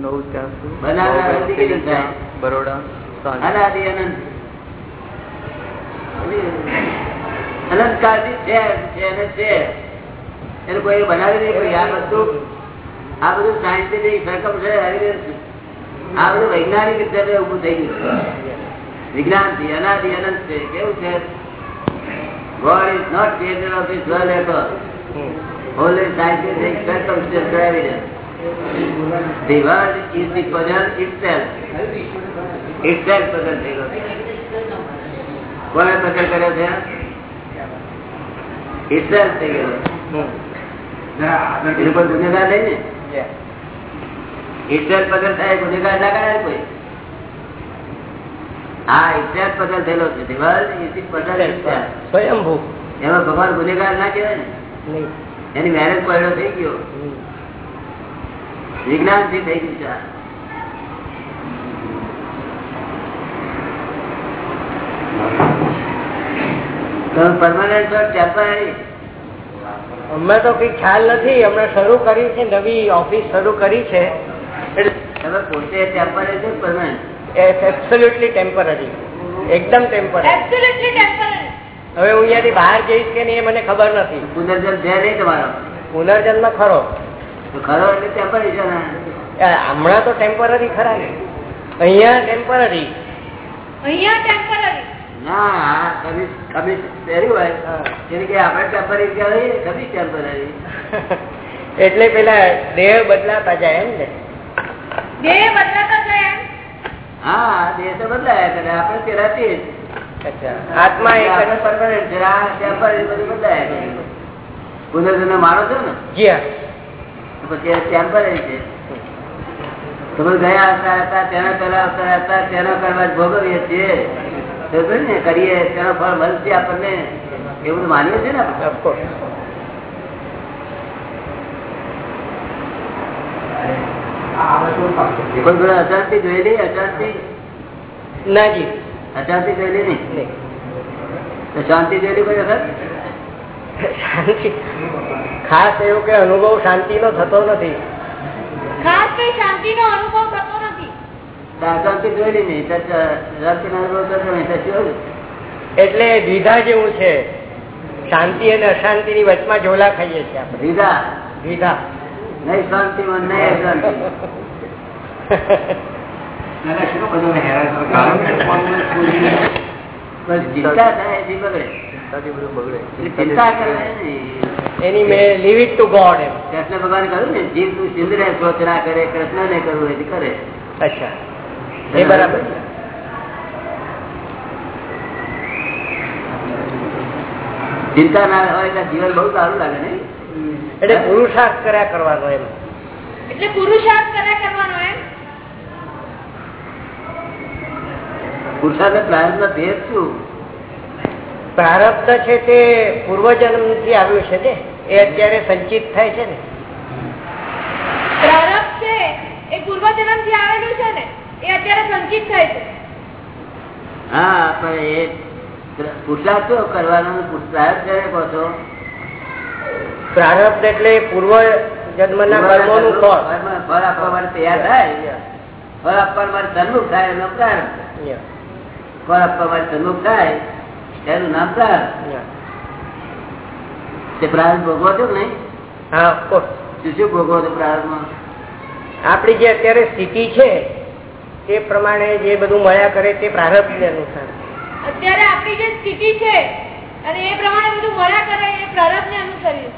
નવ બરોડા છે છે છે. એને કોઈ બનાવી નહીં કોઈ આ બધું આ બધું સાયન્ટિફિક સરકમ છે આ બધું વૈજ્ઞાનિક રીતે ઉભું થઈ ગયું છે. વિજ્ઞાનથી અનાદિ અનંત છે. કેવું છે? God is not all. Hmm. Only scientific circumstantial evidence. The world is the puzzle itself. Itself puzzle થયેલો છે. કોણે puzzle કર્યો છે? Itself થઈ. એનો કોઈ ગુનેગાર નહીં ને? થાય ગુનેગાર કરાય કોઈ. હા puzzle થયેલો છે. The world is the puzzle itself. સ્વયંભૂ એમાં ભગવાન ગુનેગાર ના કહેવાય ને એની મેરેજ પડ્યો થઈ ગયો. વિજ્ઞાનથી થઈ ગયું? અમે તો કઈ ખ્યાલ નથી અમે શરૂ કરી છે નવી ઓફિસ શરૂ કરી છે. તમે પોતે temporary છો કે એબ્સોલ્યુટલી ટેમ્પરરી એકદમ ટેમ્પરરી. હવે હું અહીંયાથી બહાર જઈશ કે નહીં એ મને ખબર નથી. પુનર્જન્મ છે નહીં તમારો? પુનર્જન્મ ખરો. તો ખરો એટલે temporary છે ને? એ હમણાં તો ટેમ્પરરી ખરા ને. અહિયાં ટેમ્પરરી અહિયાં ટેમ્પરરી ના આ કમીઝ કમીઝ પહેર્યું હોય. એને કે આપણે temporary કહેવાય કમીઝ temporary. એટલે પેલા દેહ બદલાતા જાય એમ ને. દેહ બદલાતો જાય એમ. હા દેહ તો બદલાયા કરે આપણે પેલા તે જ. આત્મા એક આપણે છે આ temporary બધું બદલાયા. પુનર્જન્મ માનો છો ને? જી હા. Temporary છે. તમે ગયા અવતાર હતા તેના પહેલા અવતાર હતા તેનો કરવા ભોગવીએ છીએ. ને કરીએ તેનો ફળ મળશે આપણને. એવું માનીએ છીએ ને આપણે. Of course. કોઈ જોડે અશાંતિ જોયેલી અશાંતિ ના જી. અશાંતિ જોયેલી નહીં. નહીં. શાંતિ જોયેલી કોઈ વખત? શાંતિ. ખાસ એવું કે અનુભવ શાંતિનો થતો નથી. ખાસ કઈ શાંતિનો અનુભવ થતો નથી. અશાંતિ? એટલે દ્વિધા જેવું છે. શાંતિ અને અશાંતિની વચમાં ઝોલા ખાઈએ છીએ આપણે. દીધા દ્વિધા. નહીં શાંતિ માં નહીં અશાંતિ. બસ ચિંતા થાય એથી બગડે. એની મેં લીવ ઇટ ટુ ગોડ એમ. કૃષ્ણ ભગવાન કહ્યું ને જીવ તું સિંધરે સોચ ના કરે કૃષ્ણ ને કરવું એથી કરે. અચ્છા. એ બરાબર. ચિંતા ના હોય એટલે જીવન બહુ સારું લાગે ને? એટલે પુરુષાર્થ કર્યા કરવાનો એમ. એટલે પુરુષાર્થ કર્યા કરવાનો એમ? પુરુષાર્થ પ્રાર્થ નો ભેદ શું? પ્રારબ્ધ છે તે પૂર્વજન્મથી આવ્યું છે ને? એ અત્યારે સંચિત થાય છે ને? પ્રારબ્ધ છે એ પૂર્વજન્મથી આવેલું છે ને એ અત્યારે સંચિત થાય છે. હા પણ એ પુરુષાર્થ શું કરવાનો? પ્રાર્થ કરે કહો છો. પ્રારબ્ધ એટલે પૂર્વ જન્મના ના કર્મો નું ફળ આપવા માટે તૈયાર થાય? ફળ આપવા માટે સન્મુખ થાય એનો પ્રારંભ ફળ આપવા માટે સન્મુખ થાય એનું નામ પ્રાર્થ તે પ્રાર્થ ભોગવો છો નહીં? હા શું શું ભોગવો છો પ્રાર્થમાં આપણી જે અત્યારે સ્થિતિ છે તે પ્રમાણે જે બધું મળ્યા કરે તે પ્રારબ્ધ અનુસાર. અત્યારે આપણી જે સ્થિતિ છે અને એ પ્રમાણે બધું મળ્યા કરે એ પ્રારબ્ધ ને અનુસરીએ.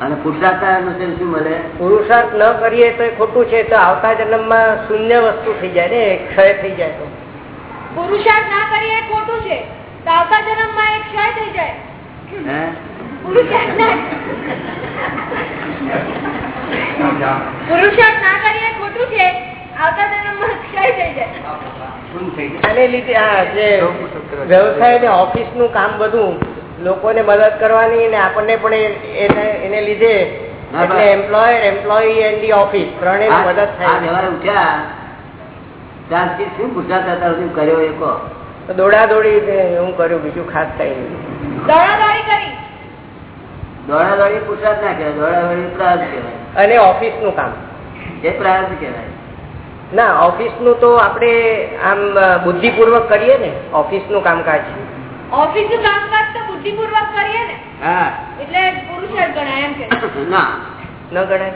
અને પુરુષાર્થ અનુસાર શું મળે? પુરુષાર્થ ન કરીએ તો એ ખોટું છે તો આવતા જન્મમાં શૂન્ય વસ્તુ થઈ જાય ને ક્ષય થઈ જાય તો. પુરુષાર્થ ના કરીએ એ ખોટું છે. તો આવતા જન્મમાં એ ક્ષય થઈ જાય. પુરુષાર્થ ના કરીએ ખોટું છે. આવતા જન્મમાં ક્ષય થઈ જાય. આને લીધે આ જે વ્યવસાય ને ઓફિસનું કામ બધું લોકોને મદદ કરવાની અને આપણને પણ એને એને લીધે એટલે employer employee and the office ત્રણેય મદદ થાય ઉઠ્યા. ત્યારથી શું ગુજરાત સુધી કર્યો એ કહો. દોડા દોડી ને હું કર્યું બીજું ખાસ કઈ અને ઓફિસનું કામ. એ પ્રાર્થ કહેવાય. ના ઓફિસનું તો આપણે આમ બુદ્ધિપૂર્વક કરીએ ને ઓફિસનું કામકાજ. ઓફિસનું કામકાજ તો બુદ્ધિપૂર્વક કરીએ ને. હા. એટલે પુરુષાર્થ ગણાય એમ કે. ના. ન ગણાય?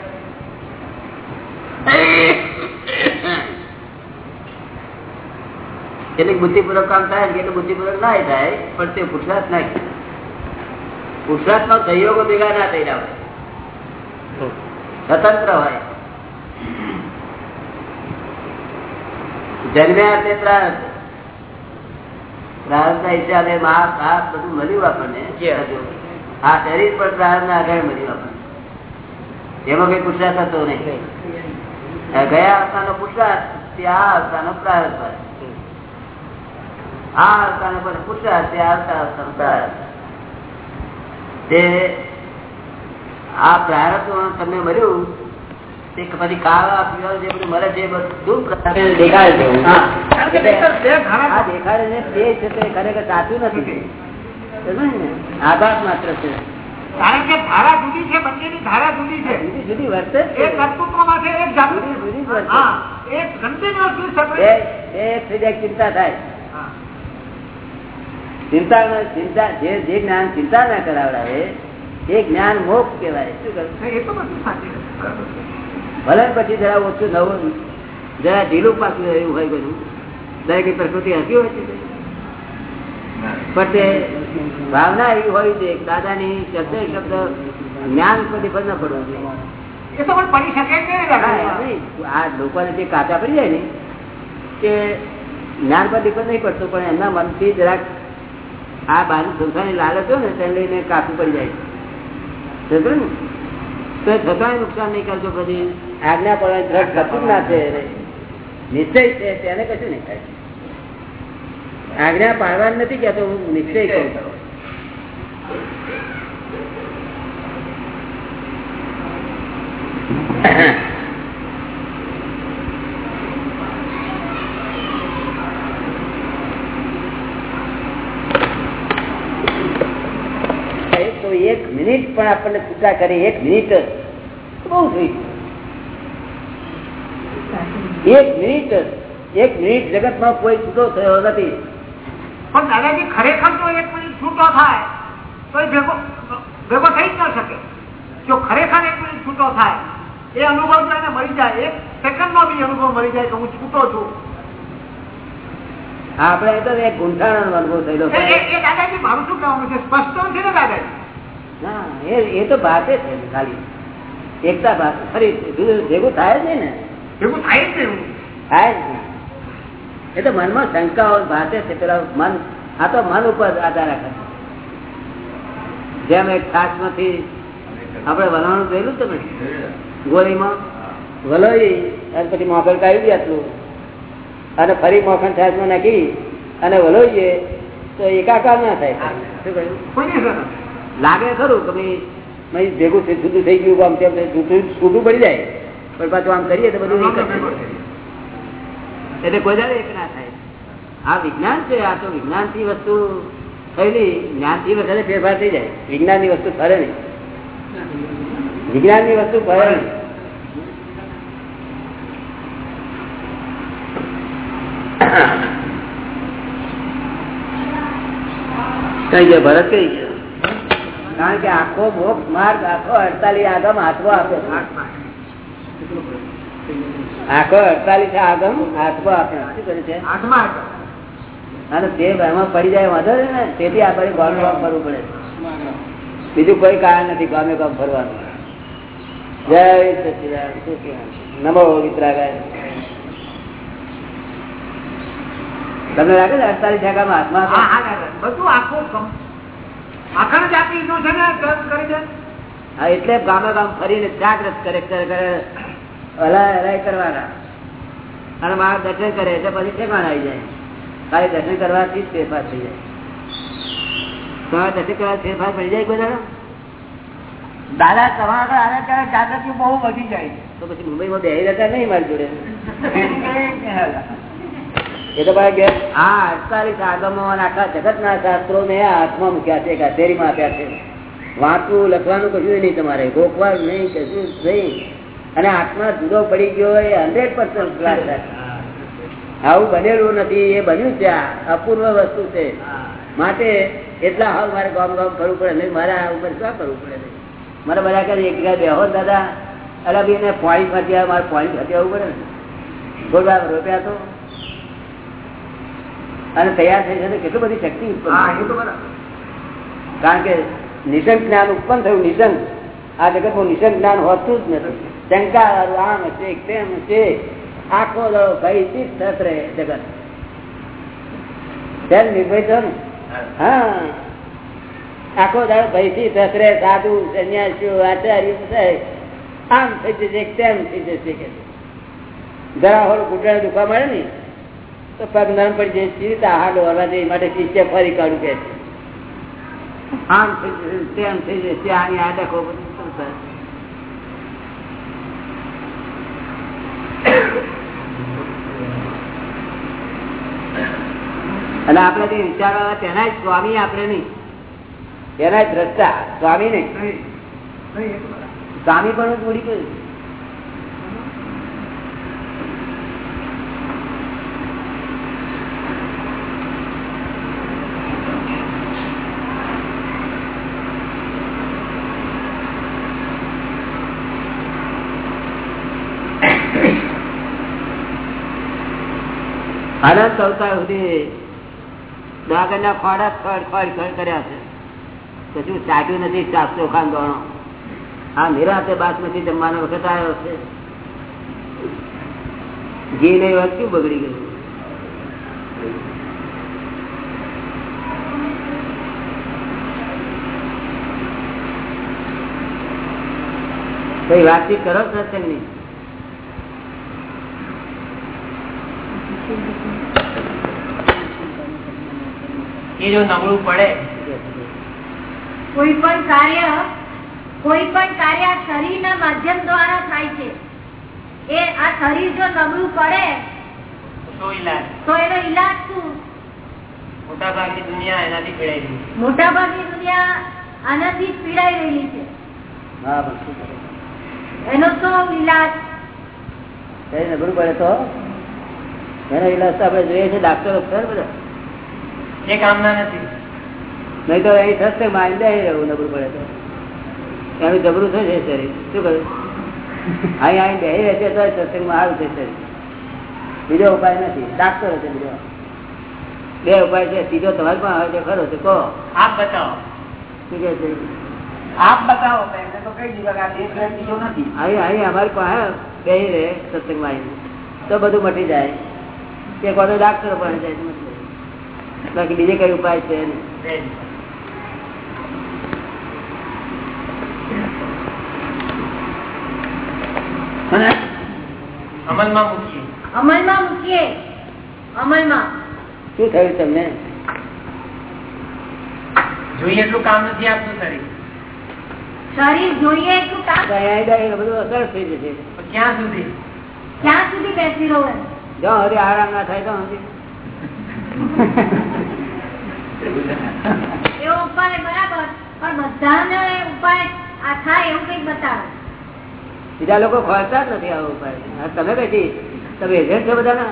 કેટલીક બુદ્ધિપૂર્વક કામ થાય કેટલું બુદ્ધિપૂર્વક ના થાય પણ તે પુરુષાર્થ ના કહેવાય. નો સહયોગો ભેગા ના થઈ રહ્યા સ્વતંત્ર હોય. જન્મ્યા તે પ્રાર્થ પ્રાર્થના હિસાબે માસ હાથ બધું મળ્યું આપણને. જી. આ શરીર પર પ્રાર્થના આગળ મળ્યું આપણને. એમાં કઈ પુરસાદ હતો નહીં. ગયા અવસ્થાનો પુરસાદ તે આ અવસ્થાનો પ્રાર્થ હોય. આ અવસ્થાનો પણ પુરુષાર્થ તે આવતા અવસ્થાનો તે આ પ્રારબ્ધ તમને મળ્યું તે પછી ખાવા પીવા જે બધું મળે છે બધું પ્રારબ્ધ? છે હા. કારણ કે નહીંતર બે ઘણા આ દેખાડે છે તે છે તે ખરેખર સાચું નથી. આભાસ માત્ર છે. કારણ કે ધારા જુદી છે બંનેની ધારા જુદી છે. જુદી જુદી વર્તે એક. છે જાગૃતિ. જુદી જ વર્તે. કન્ટિન્યુઅસલી ચિંતા થાય. ચિંતા ચિંતા જે જે જ્ઞાન ચિંતા ના કરાવડાવે એ જ્ઞાન મોક્ષ કહેવાય. શું છે. ભલે પછી જરા ઓછું નવું જરા ઢીલું પાછું એવું હોય બધું. દરેક પ્રકૃતિ હતી હોય છે. પણ તે ભાવના એવી હોય છે દાદાની શબ્દ શબ્દ જ્ઞાન પ્રતિફળ ન પડવું. આ લોકોને જે કાચા પડી જાય ને કે જ્ઞાન પર ડિપેન્ડ નહીં પડતું પણ એમના મનથી જરાક આ બાજુ સંસારની લાલચો ને, તેને લઈને કાપી પડી જાય. સમજો ને? તો છતાંય નુકસાન નહીં કરજો પછી. આજ્ઞા થતું ના છે. નિશ્ચય છે, તેને કશું નહીં થાય. આજ્ઞા પાડવાનું નથી કહેતો, હું નિશ્ચય કરું છું તો એક મિનિટ પણ આપણને છૂટા કરે એક મિનિટ. બહુ થઈ એક મિનિટ. એક મિનિટ જગતમાં કોઈ છૂટો થયો નથી. પણ દાદાજી ખરેખર જો એક મિનિટ છૂટો થાય તો ભેગો ભેગો થઈ જ ન શકે. જો ખરેખર એક મિનિટ છૂટો થાય એ અનુભવ જો એને મળી જાય. એક સેકન્ડ નો બી અનુભવ મળી જાય કે હું છૂટો છું. આપણે તો એક ગુંઠાણો અનુભવ થયેલો દાદાજી મારું શું કહેવાનું છે? સ્પષ્ટ નથી ને દાદાજી? એ તો ભાષે છે ખાલી. એકતા ભાષે ફરી ભેગું થાય જ નહીં ને. ભેગું થાય જ નહીં થાય જ નહીં. એ તો મનમાં શંકાઓ ભાષે છે પેલા મન આ તો મન ઉપર આધાર રાખે. જેમ એક છાસમાંથી આપણે વલણું જોયેલું તમે? ગોળીમાં. વલોઈ અને પછી મોખણ કાઢી દે આટલું. અને ફરી મોખણ છાસમાં નાખી અને વલોઈએ તો એકાકાર ના થાય. શું કહ્યું? લાગે ખરું કે ભાઈ ભેગું થઈ- જુદું થઈ ગયું આમ તેમ છૂટું છૂટું પડી જાય. પણ પાછું આમ કરીએ તો બધું. એટલે કોઈ દાડે એક ના થાય. આ વિજ્ઞાન છે આ તો વિજ્ઞાનથી વસ્તુ થયેલી જ્ઞાનથી વધારે ફેરફાર થઈ જાય. વિજ્ઞાનની વસ્તુ ફરે નહીં. વિજ્ઞાનની વસ્તુ ફરે નહીં. કઈ ગયા ભરત કઈ ગયો? કારણ કે આખો મોક્ષ માર્ગ, આખો અડતાલીસ આગમ હાથમાં આપે આખો અડતાલીસ આગમ હાથમાં આપે શું કરે છે? પડી જાય વાંધો ને, તેથી આપણે ગામે ગામ ફરવું પડે. બીજું કોઈ કારણ નથી ગામે ગામ ફરવાનું. જય શું કહેવાનું? નમો વિતરાગાય. તમને લાગે ને અડતાલીસ જગામાં હાથમાં બધું કમ- માખણ જ છે ને? કરી દે હા એટલે ગામે ગામ ફરીને જાગ્રત કરે કરે કરે હલાય હલાય કરવાના. અને મારા દર્શન કરે એટલે પછી ઠેકાણ આવી જાય. ખાલી દર્શન કરવાથી જ ફેરફાર થઈ જાય. તમારે દર્શન કરવા ફેરફાર પડી જાય બધા? દાદા તમારા આગળ આને ત્યારે જાગૃતિ બહુ વધી જાય તો પછી મુંબઈમાં બે રહેતા નહીં મારી જોડે? એ તો ભાઈ આ અડતાલીસ આગમો આખા આખા જગતના શાસ્ત્રો ને હાથમાં મૂક્યા છે કચેરીમાં આપ્યા છે. વાંચવું, લખવાનું કશું નહીં તમારે. ગોખવાનું નહીં, કશું નહીં. અને આત્મા જુદો પડી ગયો એ હંડ્રેડ પર્સન્ટ આવું બનેલું નથી, એ બન્યું છે આ અપૂર્વ વસ્તુ છે. માટે એટલા હાલ મારે ગામ ગામ કરવું પડે નહીં, મારે આ ઉપર શું કરવું પડે મારે બધા કરે એક જગ્યાએ બેહો દાદા અરે બી એને પાણી ફરતી મારે પોઈન્ટ ફરતી આવવું પડે ને. ગોળવા રોપ્યા તો અને તૈયાર થઈ છે કેટલી બધી શક્તિ ઉત્પન્ન કારણ કે નિશંક જ્ઞાન ઉત્પન્ન થયું નિશંક આ જગતમાં નિશંક જ્ઞાન હોતું જ નથી. શંકા આમ છે તેમ છે આખો દળો ભયથી જ રહે જગત. તેમ નિર્ભય છો ને? હા. આખો દાડો ભયથી રહે સાધુ સંન્યાસીઓ આચાર્ય બધા. આમ થઈ જશે તેમ થઈ જશે. કે જરા હોલ ઘૂંટણ દુખવા મળે ને? તો પગ નરમ પડી જાય રીતે હાડ વળવા દે માટે શિષ્ય ફરી કાઢું કે આમ તેમ થઈ આ ડખો? અને આપણે જે વિચારવા તેના જ સ્વામી આપણે નહીં. તેના જ દ્રષ્ટા સ્વામી નહીં. સ્વામી પણ ઉડી ગયું. અનંત અવતાર સુધી દાગરના ખોડા ખડ ખડ ખડ કર્યા છે. કશું ચાટ્યું નથી ચારસો ખાન દોણો આ નિરાતે બાસમતી જમવાનો વખત આવ્યો છે. ઘી વાત ક્યું બગડી ગયું? કઈ વાતચીત કરો સત્સંગની એ જો નબળું પડે. કોઈ પણ કાર્ય કોઈ પણ કાર્ય આ શરીરના માધ્યમ દ્વારા થાય છે. એ આ શરીર જો નબળું પડે તો એનો ઈલાજ શું? મોટા ભાગની દુનિયા એનાથી પીડાઈ ગઈ મોટા ભાગની દુનિયા આનાથી પીડાઈ રહેલી છે. એનો શું ઈલાજ. નબળું પડે તો? એનો ઈલાજ તો આપણે જોઈએ છે ડાક્ટરો બધા એ કામના નથી. નહીં તો અહીં થશે દઈ રહેવું નબળું પડે તો. એનું જબરું થશે શરીર. શું કહ્યું? અહીં અહીં બેહી રહેશે તો સત્સંગમાં છે શરીર. બીજો ઉપાય નથી. ડાક્ટર હશે બીજો. બે ઉપાય છે. સીધો તમારી પણ આવે છે ખરો છે કહો. આપ બતાવો. શું કે છે? આપ બતાવો એમને તો કઈ દીધા આ દેશ બીજો નથી. અહીં અહીં અમારી પાસે બેહી રહે સત્સંગમાં તો બધું મટી જાય. કે કોઈ ડાક્ટરો પણ જાય. બાકી બીજે કઈ ઉપાય છે નહીં. બેન. અને? અમલમાં મૂકીએ. અમલમાં મૂકીએ. અમલમાં. શું થયું તમને? જોઈએ એટલું કામ નથી આપતું શરીર. શરીર જોઈએ એટલું કામ? બધું અસર થઈ જશે. ક્યાં સુધી? ક્યાં સુધી બેસી રહો? જો હરી આરામ ના થાય તો હજી. એવો ઉપાય બરાબર પણ બધાને ઉપાય આ થાય એવું કંઈક બતાવો. બીજા લોકો ખોલતા જ નથી આવો ઉપાય. તમે કઈ તમે એજન્ટ છો બધા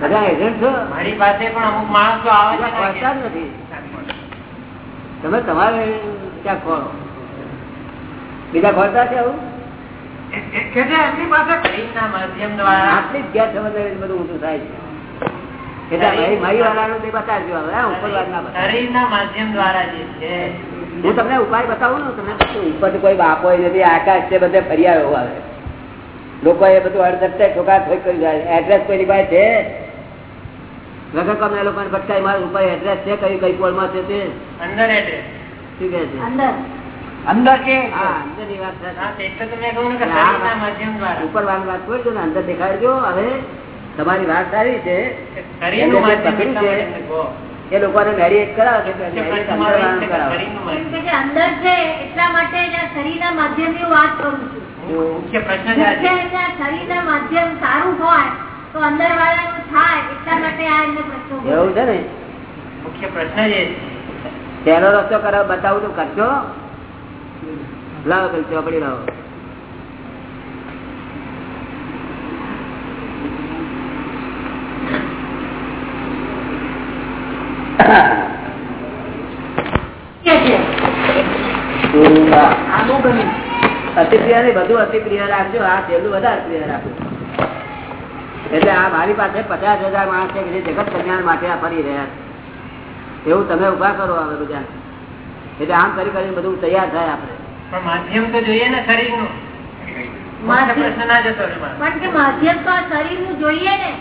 બધા એજન્ટ છો? મારી પાસે પણ અમુક માણસો આવે છે ખોલતા જ નથી. તમે તમારે ક્યાં ખોલો? બીજા ખોલતા છે આવું? આટલી જ ગેર સમજ બધું ઊંધું થાય છે એટલે મારી મારી વાળાનું તે બતાવજો હવે હા, ઉપર વાત ના બતાવો. શરીરના માધ્યમ દ્વારા જે છે. હું તમને ઉપાય બતાવું ને તમને ઉપર કોઈ બાપો નથી આકાશ છે બધે ફરિયાળો આવે લોકો એ બધું અડધે ઠોકા ઠોક કરી જાય. એડ્રેસ કોઈ પાસે છે? વગર કમ એ લોકોને ભટકાઈ મારું ઉપર એડ્રેસ છે કઈ કઈ પોલમાં છે તે? અંદર એડ્રેસ શું કે છે? અંદર. અંદર છે હા વાત હા એટલે તો મેં કહ્યું ને કે શરીરના માધ્યમ દ્વારા. ઉપર વાળની વાત કોઈ ને અંદર દેખાડજો. હવે તમારી વાત સારી છે. એ લોકોને મેરિએટ કરાવે છે અંદર છે એટલા માટે શરીરના માધ્યમની વાત કરું છું. શરીરના માધ્યમ સારું હોય તો અંદર વાળાનું થાય એટલા માટે આ એમને પ્રશ્ન એવું છે ને? મુખ્ય પ્રશ્ન છે. પહેલો રસ્તો કરાવ બતાવું તો કરશો લાવો ચોપડી લાવો. કે છે આ બહુ ગમ્યું અતિ પ્રિય નહીં બધું અતિ રાખજો. આ પેલું વધારે પ્રિય રાખજો. એટલે આ મારી પાસે પચાસ હજાર માણસ છે જે જગત કલ્યાણ માટે આ ફરી રહ્યા છે. એવું તમે ઊભા કરો હવે બધા એટલે આમ કરી કરીને બધું તૈયાર થાય આપણે. પણ માધ્યમ તો જોઈએ ને શરીરનું માધ્યમ. પ્રશ્ન ના જતો રહે એમાં. પણ કે માધ્યમ તો આ શરીરનું જોઈએ નું.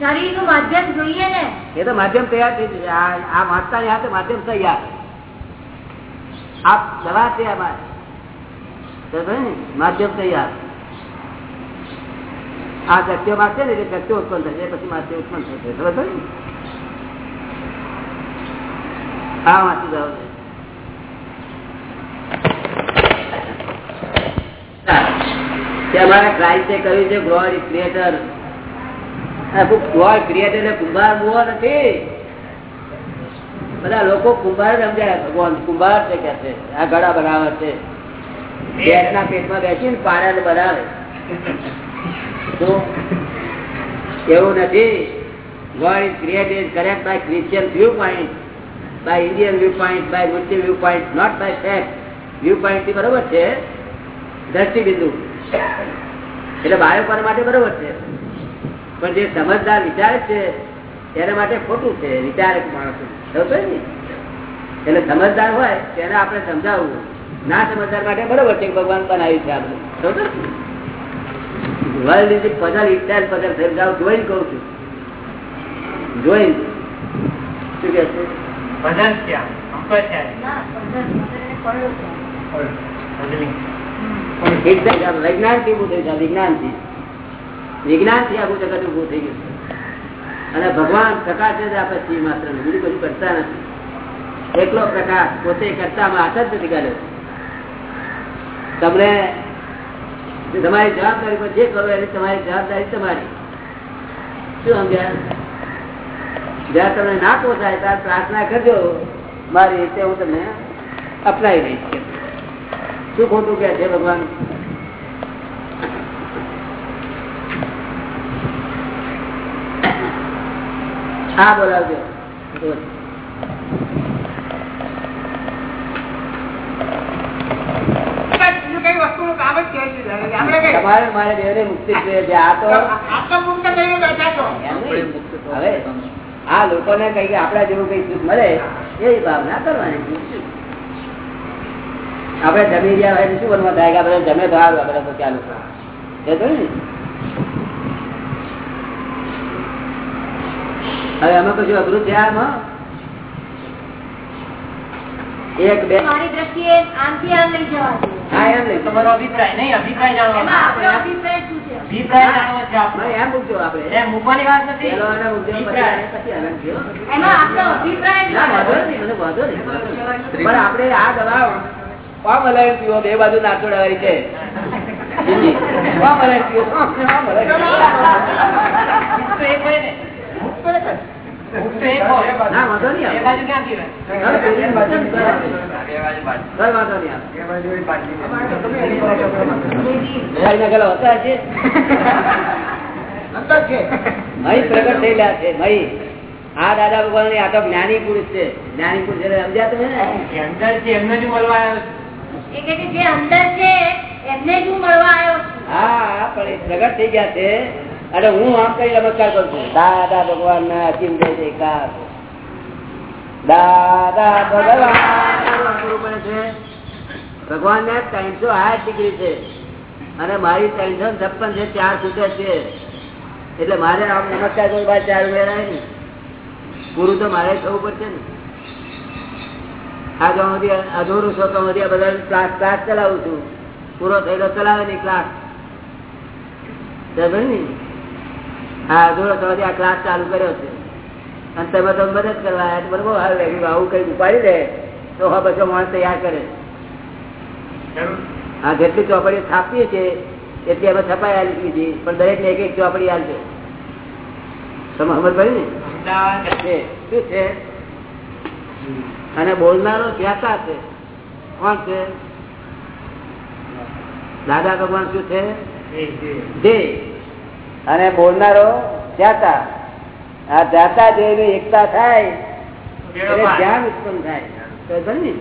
માધ્યમ જોઈએ ને. એ તો માધ્યમ તૈયાર થઈ જશે. આ વાંચતા ની હાથે માધ્યમ તૈયાર. આ દવા છે અમારે માધ્યમ તૈયાર. આ શક્તિઓ માગશે ને એટલે શક્તિઓ ઉત્પન્ન થશે. પછી માધ્ય ઉત્પન્ન થશે. સમજો ને? હા વાંચી જાઓ છે અમારા ક્રાઇસ્ટે કહ્યું છે ગોડ ઇઝ ક્રિએટર બધા લોકો કુંભાર સમજાય, ભગવાન એવું નથી God is created correct by Christian viewpoint by Indian viewpoint by Muslim viewpoint not by fact viewpoint બરોબર છે. દ્રષ્ટિ બિંદુ એટલે બાળકો માટે બરોબર છે. પણ જે સમજદાર વિચાર છે એના માટે ખોટું છે વિચારક માણસો. ને? એટલે સમજદાર હોય તેને આપણે સમજાવવું. ના સમજદાર માટે બરોબર છે ભગવાન બનાવ્યું છે આપણે. World is puzzle itself puzzle સમજાવું જોઈને કહું છું. જોઈન. શું કે છે? ક્યાં? વિજ્ઞાન કેવું થયું વિજ્ઞાનથી વિજ્ઞાનથી આખું જગત ઉભું થઈ ગયું અને ભગવાન પ્રકાશ જ આપે છે માત્ર બીજું કશું કરતા નથી. એકલો પ્રકાશ પોતે કરતા હાથ જ નથી કાઢ્યો તમને તમારી જવાબદારી જે કરો એની તમારી જવાબદારી તમારી. શું સમજ્યા? જ્યાં તમને ના પોસાય ત્યારે પ્રાર્થના કરજો, મારી રીતે હું તમને અપનાવી દઈશ. શું ખોટું કે છે ભગવાન? હા બોલાવજો. તમારે મારે મુક્તિ જોઈએ છે. આ તો. હવે આ લોકોને કઈ કે આપડા જેવું કઈ સુખ મળે એ ભાવના કરવાની આપડે જમી ગયા શું બનવા થાય કે આપણે જમે તો સારું આપણે તો ચાલુ એ તો ને હવે અમે કશું અઘરું છે આમાં એક બે. મારી દ્રષ્ટિએ આમથી આમ લઈ જવા હા એમ નહીં તમારો અભિપ્રાય નહીં અભિપ્રાય એમાં જાણવાનો અભિપ્રાય શું છે? અભિપ્રાય જાણવો છે આપણો. એમ મૂકજો આપણે. એમ મૂકવાની વાત નથી. પેલો અને મૂકજો, પછી અભિપ્રાય. આને પછી આનંદ થયો. એમાં આપણો અભિપ્રાય વાંધો નહીં. પણ આપણે આ દવા કોમ હલાવી પીવો બે બાજુ નાચોડાવાળી છે. કોમ હલાવી પીવો કોમ હલાવી પ્રગટ થયેલા છે મહી. આ દાદા ભગવાન આ તો જ્ઞાની પુરુષ છે. જ્ઞાની પુરુષ એટલે સમજ્યા તમે ને? અંદર છે એમને જ મળવા આવ્યો એ કહે છે જે અંદર છે એમને જ મળવા આવ્યો હા પણ એ પ્રગટ થઈ ગયા છે. અને હું આમ કઈ નમસ્કાર કરું છું? દાદા ભગવાન ના જય જયકાર દાદા ભગવાન. ભગવાન ને ત્રણસો આઠ ડિગ્રી છે. અને મારી ત્રણસો છપ્પન છે ચાર ફૂટે છે. એટલે મારે આમ નમસ્કાર કરું બાદ ચાર ઉમેરાય ને પૂરું તો મારે થવું પડશે ને. આ જો સુધી અધૂરું છો તો આ બધા ક્લાસ ક્લાસ ચલાવું છું. પૂરો થયેલો ચલાવે નહીં ક્લાસ ને? હા જોડો તમારી આ ક્લાસ ચાલુ કર્યો છે. અને તમે તો મદદ કરવા આવ્યા બરોબર હાલ આવું કઈ ઉપાડી દે તો હા બધો માણસ તૈયાર કરે. હા જેટલી ચોપડીઓ છાપીએ છીએ એટલી અમે છપાઈ આવી દીધી. પણ દરેક ને એક એક ચોપડી આવશે તમે ખબર પડી ને. શું છે? અને બોલનારો જ્ઞાતા છે? કોણ છે? દાદા ભગવાન શું છે? જે. અને બોલનારો જાતા. આ જાતા જે એકતા થાય ધ્યાન ઉત્પન્ન થાય. ને?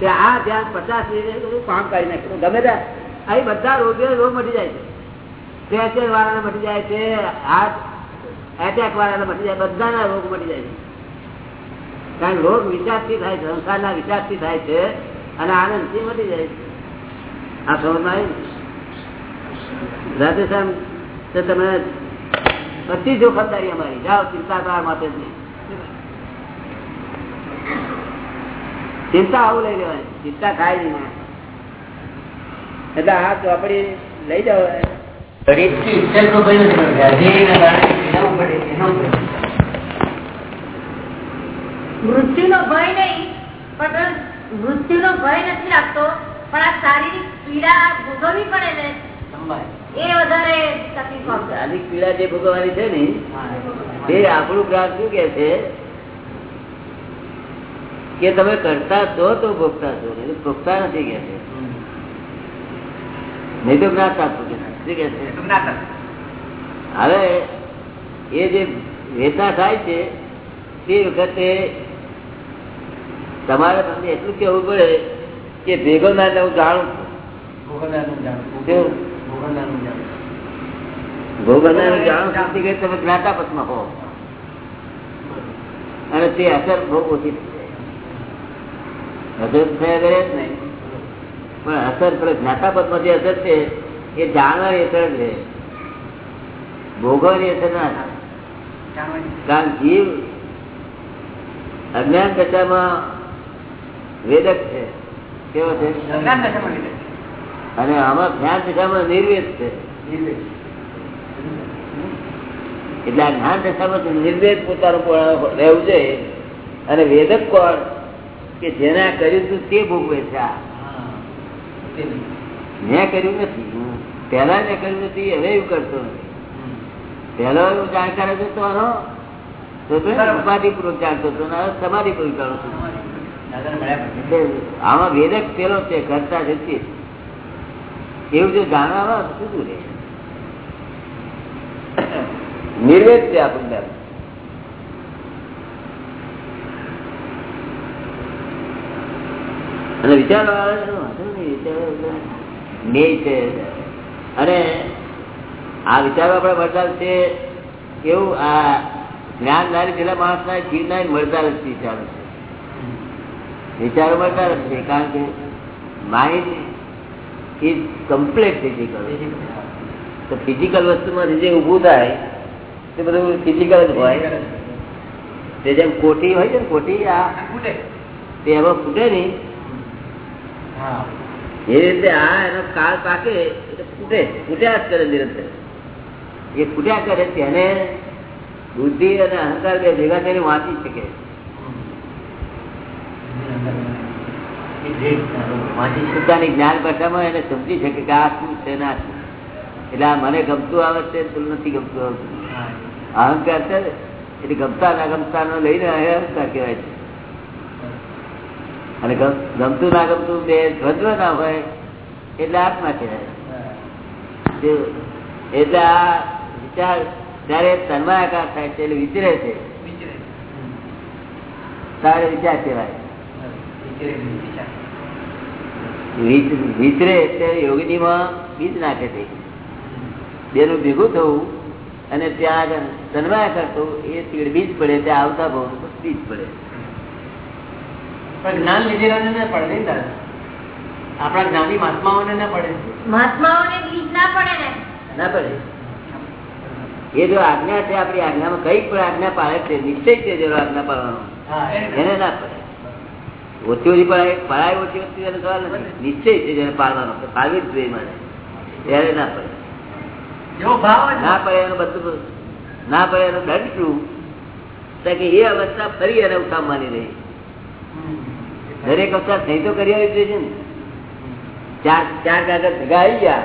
તે આ ધ્યાન પચાસ બધું કામ કરી નાખ્યું ગમે ત્યાં અહીં બધા રોગે રોગ મટી જાય છે. વાળાને મટી જાય છે હાર્ટ એટેક વાળાને મટી જાય બધાના રોગ મટી જાય છે. કારણ રોગ વિચારથી થાય છે સંસારના વિચારથી થાય છે અને આનંદથી મટી જાય છે. આ સમજમાં આવી રાધેશ્યામ તો તમે બધી જોખમદારી અમારી. જાઓ ચિંતા કરવા માટે જ નહીં. ચિંતા આવું લઈ લેવાની. ચિંતા થાય નહીં ના. એટલે આ ચોપડી લઈ જાઓ. મૃત્યુનો ભય નહીં પણ મૃત્યુનો ભય નથી રાખતો પણ આ શારીરિક પીડા ભોગવવી પડે ને. શારીરિક પીડા જે ભોગવવાની છે ને તે આપણું જ્ઞાન શું કે છે કે તમે કરતા છો તો ભોગતા છો નહીં ભોગતા નથી કે છે હમ. તો જ્ઞાન આપવું કે છે. હવે એ જે વેતા થાય છે તે વખતે તમારે તમને એટલું કેવું પડે કે ભેગો ના હું જાણું છું ભોગવનારનું જાણવું. કેવું? ભોગવનારું જાણું છું તે તમે જ્ઞાતા પથમાં હો. અને તે અસર બહુ ઓછી અસર થયા કરે જ નહીં. પણ અસર પર જ્ઞાતા પથમાં જે અસર છે એ જાણવાની અસર રહે ભોગવવાની અસર ના કારણ જીવ અજ્ઞાન કચામાં વેદક છે. કેવો છે. અને આમાં જ્ઞાન દશામાં નિર્વેદ છે. એટલે આ જ્ઞાન દશામાં નિર્વેદ પોતાનું રહેવું જોઈએ અને વેદક કોણ કે જેને આ કર્યું હતું તે ભોગવે છે આ. મેં કર્યું નથી હું પહેલા મેં કર્યું નથી હવે એવું કરતો નથી પેલો એવું જાણકાર હતો તો આનો. ઉપાધિપૂર્વક જાણતો હતો સમાધિપૂર્વક જાણું છું દાદાને મળ્યા પછી. એટલે આમાં વેદક પેલો છે કરતા છે એવું જો જાણવામાં શું રહે? નિર્વેદ છે આપણને અને વિચારો આવે છે વાંધો નહીં, વિચારો મેય છે. અને આ વિચારો આપણે મળતા છે એવું આ જ્ઞાન લારી પેલા માણસ ના જીવ ના મળતા નથી વિચારો છે. વિચારો મળતા છે કારણ કે માઇન્ડ ઇઝ કમ્પ્લીટ ફિઝિકલ તો ફિઝિકલ વસ્તુમાં જે ઊભું થાય તે બધું ફિઝિકલ જ હોય. તે જેમ કોટી હોય છે ને કોટી આ ફૂટે. તે એમાં ફૂટે નહીં. હા. એ રીતે આ એનો કાળ પાકે એટલે ફૂટે. ફૂટ્યા જ કરે નિરંતર. એ ફૂટ્યા કરે તેને બુદ્ધિ અને અહંકાર બે ભેગા થઈને વાંચી શકે હમ. એ જે વાંચી છે. પોતાની જ્ઞાન ભાષામાં એને સમજી શકે કે આ શું છે ના શું એટલે આ મને ગમતું આવે છે તું નથી ગમતું આવતું અહંકાર છે એટલે ગમતા ના ગમતા નો લઈને અહંકાર કહેવાય છે અને ગમતું ના ગમતું બે ધ્વજ્વ ના હોય એટલે આત્મા કહેવાય. એટલે આ વિચાર જયારે તન્માયાકાર થાય છે એટલે વિચરે છે. હમ. વિચાર કહેવાય વિચરે એટલે યોગીનીમાં બીજ નાખે છે. બેનું ભેગું થવું અને ત્યાં આગળ તન્માયાકાર કરતો એ તીડ બીજ પડે ત્યાં આવતા ભાવ બીજ પડે. જ્ઞાન લીધેલાને ના પડે નહીં આપણા જ્ઞાની મહાત્માઓને ના પડે? મહાત્માઓને બીજ ના પડે ને. ના પડે. એ જો આજ્ઞા છે આપણી આજ્ઞામાં કંઈક પણ આજ્ઞા પાડે છે નિશ્ચય છે જેનો આજ્ઞા પાડવાનો. હા એને ના પડે. ઓછી ઓછી પડાય પડાય ઓછી ઓછી એનો સવાલ નથી. નિશ્ચય છે જેને પાડવાનો પાડવી જ જોઈએ મારે. ત્યારે ના પડે. ના પડે એનું બધું ના પડે એનું દંડ શું? કે એ અવસ્થા ફરી એને ઉઠાવવાની રહી. દરેક અવસ્થા સહી તો કરી આવી જોઈએ ને. ચાર ચાર કાગળ ભેગા આવી ગયા.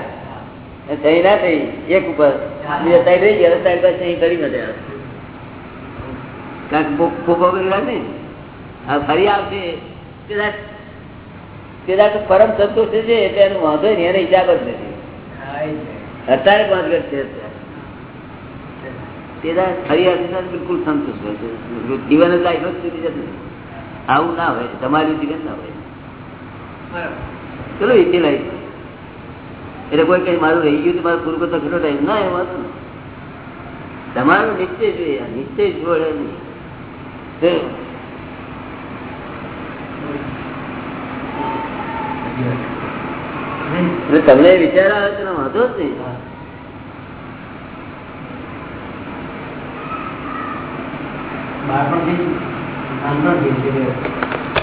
સહી ના થઈ એક ઉપર. બીજા સાઈડ રહી ગયા સાઈડ પાસે સહી કરી નથી કારણ કે ખૂબ વગેરે ને? ફરી આવશે. પેલા પરમ સંતોષ છે એટલે એનો વાંધો નહીં એને ઈજા નથી. અત્યારે પાંચ છે અત્યારે. તે દાડે ફરી આવતી દાડે બિલકુલ સંતુષ્ટ હોય છે. જીવન જ લાઈફ સુધી જતું આવું ના હોય તમારું જીવન ના હોય? ચલો એથી લાઈફ એટલે કોઈ કઈ મારું રહી ગયું મારું પૂરું કરતા ખરો ટાઈમ? ના એ વાત નહીં. તમારો નિશ્ચય જોઈએ નિશ્ચય જોડે નહીં તે એટલે તમને વિચાર આવે તેનો વાંધો જ નહીં.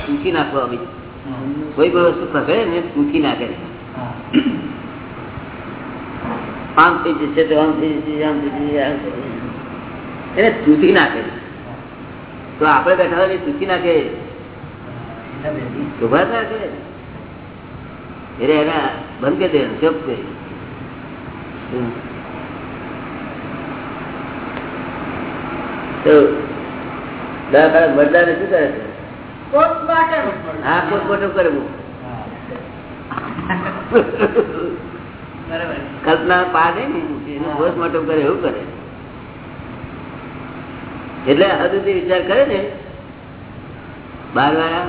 મૂકી નાખવા બી. કોઈ પણ વસ્તુ પકડે ને મૂકી નાખે. આમ થઈ જશે તો આમ થઈ જશે આમ થઈ જશે. એને ચૂકી નાખે. તો આપણે બેઠા ચૂકી નાખે. શોભા નાખે એટલે એના બંધ કરી દે ચપ કરી. તો દવાખાના મરદાને શું કરે છે? હા પોતપોતું કરવું કલ્પના પાડે ને એનું પોસ્ટમોર્ટમ કરે એવું કરે. એટલે હજુ વિચાર કરે ને બાર વાળા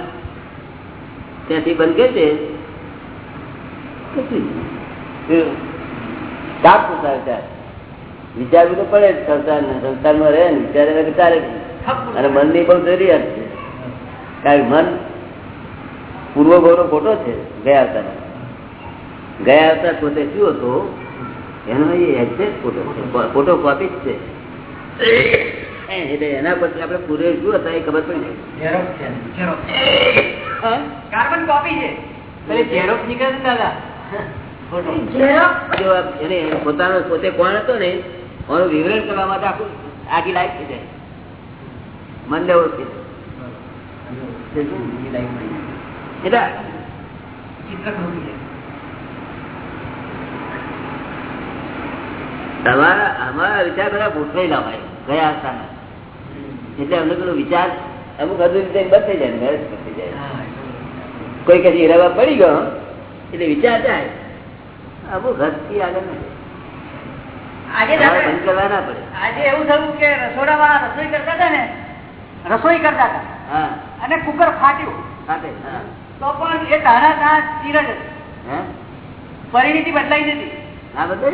ત્યાંથી બંધ કરી દે. વિચારવું તો પડે સંસાર સંસારમાં રહે ને વિચારે વગર ચાલે. અને મનની બહુ જરૂરિયાત છે. કારણ મન પૂર્વ ગૌરવ ખોટો છે ગયા અવતાર ગયા અવતાર પોતે શું હતો? એનો એ એક્ઝેક્ટ ફોટો ફોટો કોપી જ છે. એટલે એના પછી આપણે પૂરે શું હતા એ ખબર પડી જાય કાર્બન કોપી છે. ઝેરોક્સ નીકળે છે દાદા. પોતાનો પોતે કોણ હતો ને મારું વિવરણ કરવા માટે આખું આખી લાઈફ થઈ જાય. મનને ઓળખી એટલે તમારા અમારા વિચાર બધા ગોઠવેલા હોય ગયા હતા એટલે અમને પેલો વિચાર અમુક હદ રીતે બંધ થઈ જાય ને મેરેજ થઈ જાય. કોઈ કદી હીરાવા પડી ગયો એટલે વિચાર જાય અમુક હદથી આગળ આજે એવું થયું કે રસોડામાં રસોઈ કરતા હતા ને રસોઈ કરતા હતા અને કુકર ફાટ્યું તો પણ એ તારા ત્યાં ચીર જ હે પરિણીતિ બદલાઈ નથી આ બધું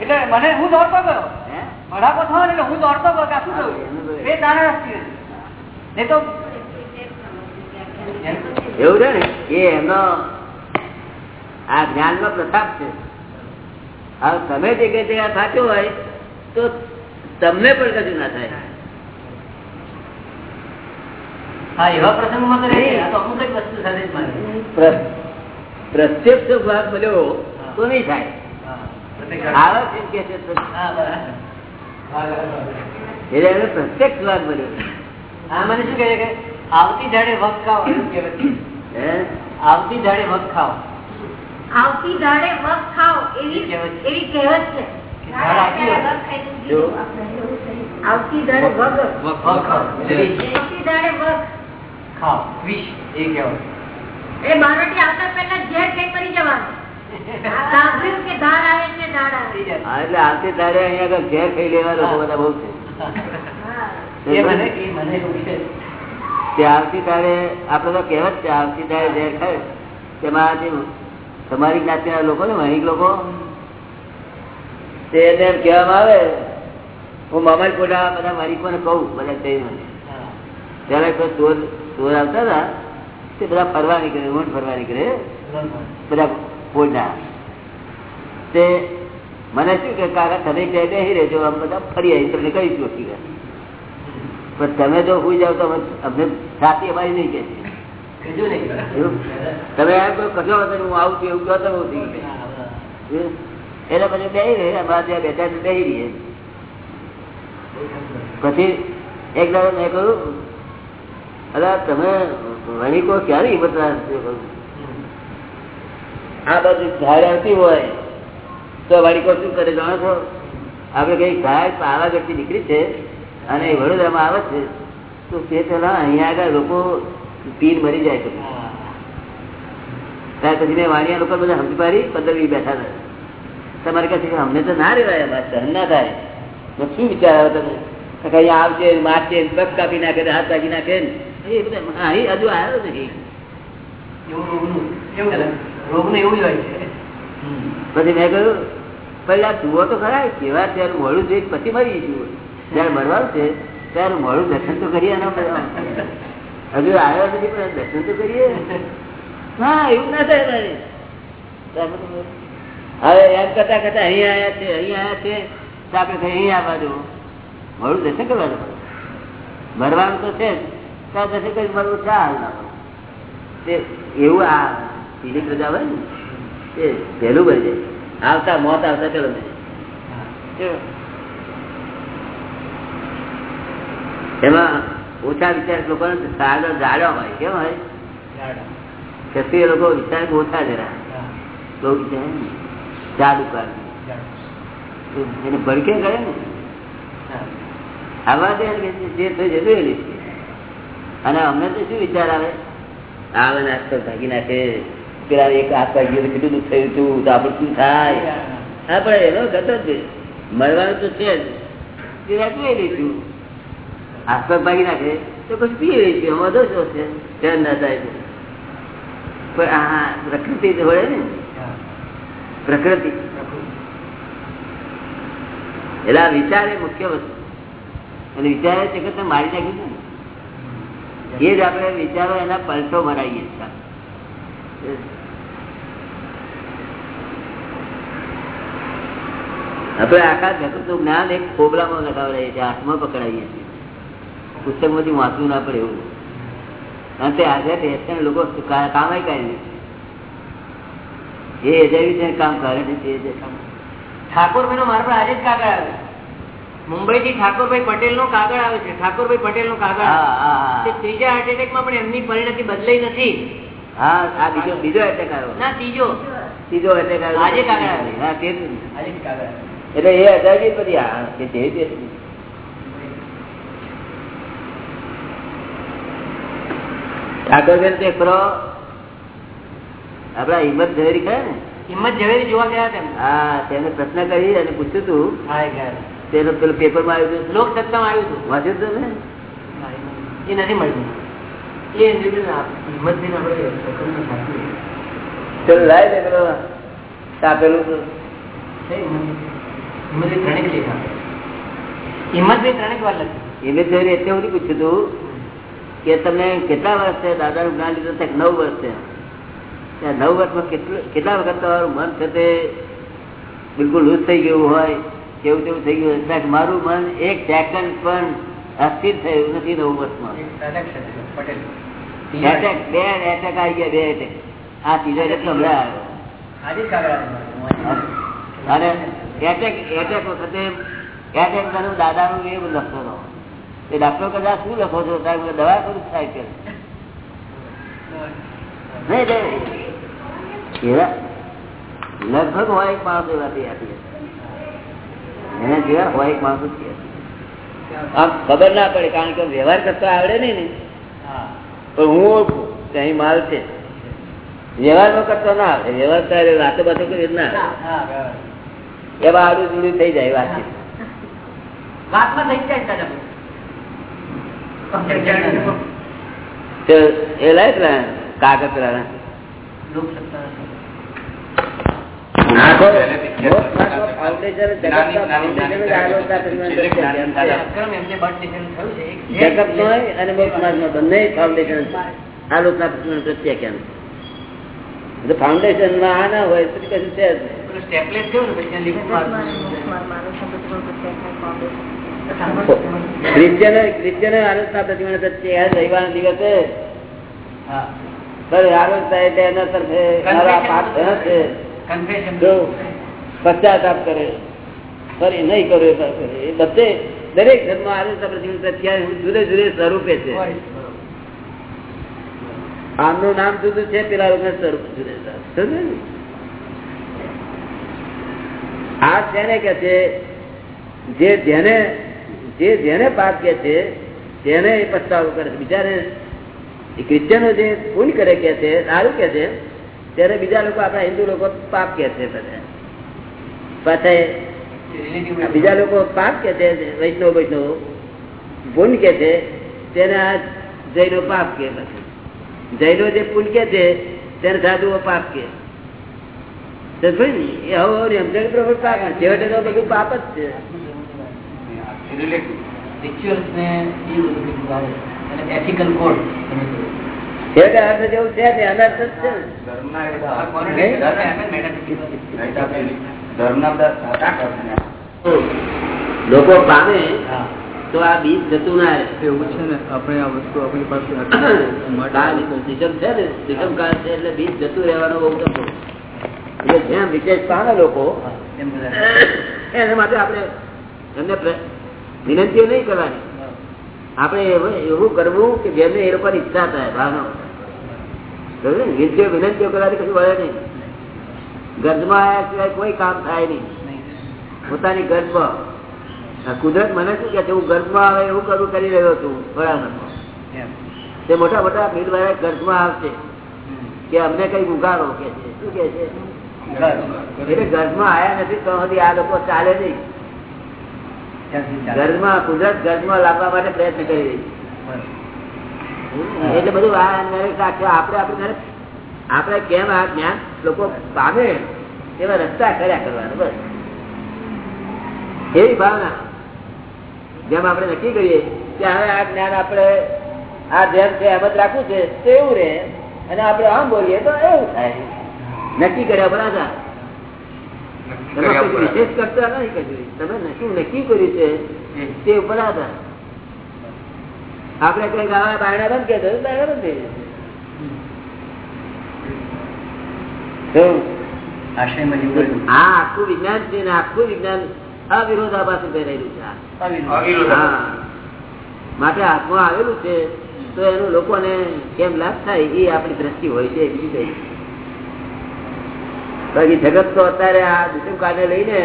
એટલે મને હું દોડતો ગયો હે ભડાકો થયો ને એટલે હું દોડતો ગયો કે શું થયું એ તારા નહીં તો એવું છે ને? એ એમનો આ જ્ઞાન નો પ્રતાપ છે. હવે તમે જે કઈ જગ્યા સાચો હોય તો તમને પણ કશું ના થાય. હા એવા પ્રસંગમાં તો રહી આ તો અમુક જ વસ્તુ સાથે પ્રત્યક્ષ ભાગ મળ્યો તો નહીં થાય. પ્રત્યક્ષ ભાગ. મળ્યો. હા મને શું કહે કે આવતી ધાડે વખ. હે? આવતી ધાડે વખ ખાવ આવતી દાડે વખ ખાઓ એવી કહેવત છે. એવી કહેવત આવતી વખ. એ કહેવત એ બારટી આવતા પહેલા ઝેર કઈ કરી જવાનું. એટલે આવતી ધારે અહીંયા ઘેર ખાઈ લેવા લોકો બધા બહુ છે. તે આવતી તારે આપડે તો કહેવત છે આવતી તારે ઘેર ખાય તેમાં જે તમારી જ્ઞાતિના લોકો ને વણિક લોકો? તે એમ કહેવામાં આવે, હું મામા કોડા બધા વણિકોને કહું, બધા હા. ત્યારે ચોર ચોર આવતા હતા, તે બધા ફરવા નીકળે, ઊંટ ફરવા નીકળે, બધા કોડા તે મને શું કે, કાકા, તમે ત્યાં બેસી રહેજો, આમ બધા ફરી આવી તમને કહીશું હકીકત. પણ તમે જો સુઈ જાવ તો અમને છાતી અમારી નહીં કે? તમે કશો હું આવું છું એવું કહો તો ગયું. એટલે પછી બેસી રહી, અમારા ત્યાં બેઠા બેસી રહીએ પછી એક દાડો મેં કહ્યું અરે તમે વણિકો ક્યારે હિંમત રાખશો?" આ બાજુ ઝાડ આવતી હોય, તો વણિકો શું કરે જાણો છો આપણે કઈ ઝાડ પાવાગઢથી નીકળી છે અને વડોદરામાં આવે છે તો તે પેલા અહીંયા આગળ લોકો પીર મરી જાય છે. ત્યાર પછી મેં વાણિયા લોકો બધા સમજી પાડી પદવી બેઠા હતા. તમારે કહે અમને તો ના રેવાય સહન ના થાય. તો શું વિચાર આવે તમે અહીંયા આવશે મારશે પગ કાપી નાખે હાથ કાપી નાખે. ને એ બધા હજુ આવ્યો નથી પછી મેં કહ્યું પહેલા જુઓ તો ખરા કેવા ત્યારે મોડું જોઈ પછી મરી જુઓ જયારે મરવાનું છે ત્યારે મોડું દર્શન તો કરીએ હજુ આવ્યા નથી પણ દર્શન તો કરીએ. હા એવું ના થાય. હવે એમ કરતા કરતા અહીં આવ્યા છે અહીં આવ્યા છે તો આપણે અહીં આવવા દો મળું દર્શન કરવાનું. મરવાનું તો છે તો દર્શન કરી મળવું છે હાલ ના તે એવું આ પીલી પ્રજા હોય ને એ પહેલું બની જાય. આવતા મોત આવતા ચલો. એમાં ઓછા વિચાર લોકો સાગર જાડો હોય, કેમ હોય? ક્ષત્રિય લોકો વિચાર ઓછા જરા. બહુ વિચાર જાડુ કાઢ એને ભડકે કરે ને? આવા જે થઈ જતું એ. અને અમને તો શું વિચાર આવે? આવે ને આજકાલ ભાગી નાખે. પેલા એક હાથ ભાગી તો કેટલું દુઃખ થયું હતું તો આપડે શું થાય? હા, પણ એનો ઘટો જ છે. મરવાનું તો છે જ. પીએ લઈશું પગ ભાગી નાખે તો પછી પીએ છે એમાં દોષો છે? ધ્યાન ના થાય પણ આ પ્રકૃતિ હોય ને. પ્રકૃતિ. એટલે આ વિચાર એ મુખ્ય વસ્તુ. અને વિચાર એ જગત મારી નાખી છે એ જ આપણે વિચારો એના પલટો મરાઈએ છીએ. આપણે આખા જગતનું જ્ઞાન એક ખોબરામાં લગાવડાવીએ છીએ. હાથમાં પકડાવીએ છીએ. પુસ્તકમાંથી વાંચવું ના પડે એવું. કારણ કે હાજર બેસતા લોકો કા- કઈ નહીં એ એજાવી છે કામ કરે છે તે કામ. ઠાકોરભાઈ નો મારા પર આજે જ કાગળ આવે. મુંબઈ થી ઠાકોરભાઈ પટેલ નો કાગળ આવે છે. ઠાકોરભાઈ પટેલ નો કાગળ. ત્રીજા હાર્ટ એટેકમાં પણ એમની પરિણતિ બદલાઈ નથી. હા આ બીજો બીજો એટેક આવ્યો. ના ત્રીજો. ત્રીજો એટેક આવ્યો. આજે કાગળ આવે. હા તે કાગળ એટલે એ અજાયબી પછી હા તે જેવી તે. ઠાકોરબેન તે કરો. આપડા હિંમત ઝવેરી ખરા ને? હિંમત ઝવેરી જોવા ગયા હતા હા તેને પ્રશ્ન કરી અને પૂછ્યું હતું તેનો પેલો પેપરમાં આવ્યું હતું. લોક સત્તામાં આવ્યું હતું. વાંચ્યું હતું ને એ નથી મળ્યું. એ હિંમતભાઈ આપણે સત્સંગમાં સાચું. ચલો લાય દે પેલો. કાપેલું તો. ત્રણેક વાર લખ્યું હિંમત ઝવેરી એટલે હું પૂછ્યું હતું કે તમે કેટલા વર્ષ છે? દાદાનું જ્ઞાન લીધું છે નવ વર્ષ છે? ત્યાં નવ વર્ષમાં કેટલું કેટલા વખત તમારું મન છે તે બિલકુલ લૂઝ થઈ ગયું હોય કેવું તેવું થઈ ગયું હોય? મારું મન એક સેકન્ડ પણ અસ્થિર થયું નથી નવ વર્ષમાં. પટેલ. એટેક બે એટેક આવી ગયા બે એટેક આ ત્રીજો એટેક હમણાં આવ્યો. અને એટેક એટેક વખતે એટેક દાદાનું એ લખતો હતો? તે ડાક્ટર કદાચ શું લખો છો? સાહેબ દવા કરું થાય કે લગભગ હોય એક માણસ એવા તૈયાર થઈ જશે. જેવા હોય એક માણસ. આમ ખબર ના પડે, કારણ કે વ્યવહાર કરતા આવડે નહીં ને. પણ હું ઓળખું કે અહીં માલ છે. વ્યવહારમાં કરતો ના આવે વ્યવહાર તારે વાતો બાતો કરી ના એવા આડું જુડું થઈ જાય વાતચીત. વાતમાં થઈ જાય એ લાય પેલા કાગળ પેલા લોક સત્તા આખો મોક્ષમાર્ગનો ફાઉન્ડેશનમાં ફાઉન્ડેશન જ આલોચના પરિમાણ દ્રષ્ટિ કેમ છે? અક્રમ એમને બર્થ ડિસિઝન થયું છે એક જગતનો અને મોક્ષમાર્ગનો બંને ફાઉન્ડેશન છે? આલોચના પરિમાણ દ્રષ્ટિએ કેમ છે ફાઉન્ડેશનમાં આ ના હોય તો કશું છે ક્રિશ્ચિયનો ક્રિશ્ચિયનો આ દિવસે. એના તરફે મારો પાપ છે. પશ્ચાતાપ કરે. ફરી નહીં કરો એ બધે દરેક ધર્મ આલોચના પ્રતિમાણ પ્રત્યે જુદે જુદે સ્વરૂપે છે. આમનું નામ જુદું છે પેલા લોકો સ્વરૂપ જુદે છે. ને? આ તેને કે છે જે જેને જે જેને પાપ કે છે, તેને એ પસ્તાવો કરે છે. બીજાને એ ક્રિશ્ચનો જે પૂન કરે કે છે, સારું કે છે, ત્યારે બીજા લોકો, આપણા હિન્દુ લોકો પાપ કે છે પછી બીજા લોકો પાપ કે છે, વૈષ્ણવ વૈષ્ણવ પૂન કે છે, તેને આ જૈનો પાપ કે પછી જૈનો જે પુન કે છે, તેને સાધુઓ પાપ કે એ હવે સમજણ પ્રમાણે પાપ છેવટે તો પાપ જ છે. રિચ્યુઅલ્સ એ બધું આવે. અને એથિકલ કોડ છેવટે અર્થ છે તે અનર્થ જ છે લોકો પામે તો આ બીજ જતું ના રહે. એવું છે ને આપણે આ વસ્તુ આપણી પાસે સિસ્ટમ છે ને સિસ્ટમ કાળ છે એટલે બીજ જતું રહેવાનો બહુ તકો એટલે જ્યાં વિશેષ પામે લોકો એના માટે આપણે એમને પ્ર- વિનંતીઓ નહીં કરવાની. આપણે એવું કરવું કે જેમને એ લોકોની ઈચ્છા થાય ભાવનો વિનંતીઓ વિનંતીઓ કરવાથી કશું વળે નહીં. ગર્ભમાં આવ્યા સિવાય કોઈ કામ થાય નહીં. પોતાની ગર્ભમાં કુદરત મને શું કે હું ગર્ભમાં આવે એવું કરવું કરી રહ્યો છું બરાબર. તે મોટા મોટા ભીડભાઈ વાળા ગર્ભમાં આવશે. કે અમને કઈ ઉગાડો કે છે. શું કે છે? એટલે ગર્ભમાં આવ્યા નથી તો હજી આ લોકો ચાલે નહીં. ગર્ભમાં કુદરત ઘરમાં લાવવા માટે પ્રયત્ન કરી રહી એટલે બધું આ આપણે આપણે કેમ આ જ્ઞાન લોકો પામે? એવા રસ્તા કર્યા કરવાનું, બસ. એવી ભાવના જેમ આપણે નક્કી કરીએ કે હવે આ જ્ઞાન આપણે, આ જેમ છે એમ જ રાખવું છે એવું રહે. અને આપણે આમ બોલીએ તો એવું થાય. નક્કી કર્યા બરાબર વિશેષ કરતા નહીં? કર્યું તમે નક્કી નક્કી કર્યું છે તે ઉપર આધાર. આપડે કઈ ગાવા બાયણા બંધ કે બાયણા બંધ થઈ જશે શું? આખું વિજ્ઞાન છે ને આખું વિજ્ઞાન અવિરોધાભાસી છે હા. માટે હાથમાં આવેલું છે તો એનું લોકોને કેમ લાભ થાય એ આપણી દ્રષ્ટિ હોય છે બીજી કઈ. બાકી જગત તો અત્યારે આ દુષ્મ કાળને લઈને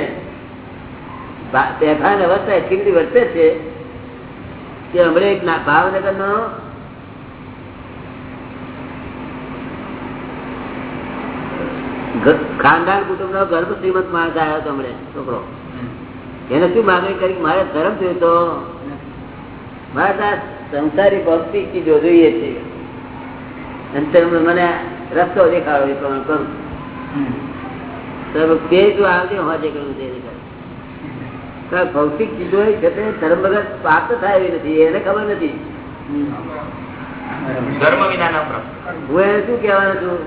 બેભાન અવસ્થા એટલી બધી વર્તે છે કે હમણાં એક ભાવનગર નો ખાનદાન કુટુંબ નો ગર્ભ શ્રીમંત માણસ આવ્યો હતો હમણે છોકરો. એને શું માગણી કરી મારે ધર્મ જોયું તો? મારે ત્યાં સંસારી ભક્તિ ચીજો જોઈએ છે. અને તમે મને રસ્તો દેખાડો એ પ્રમાણે કરું ભૌતિક ચીજો છે તે ધર્મ વગર પ્રાપ્ત થાય એવી નથી એને ખબર નથી. હું એને શું કહેવાનું છું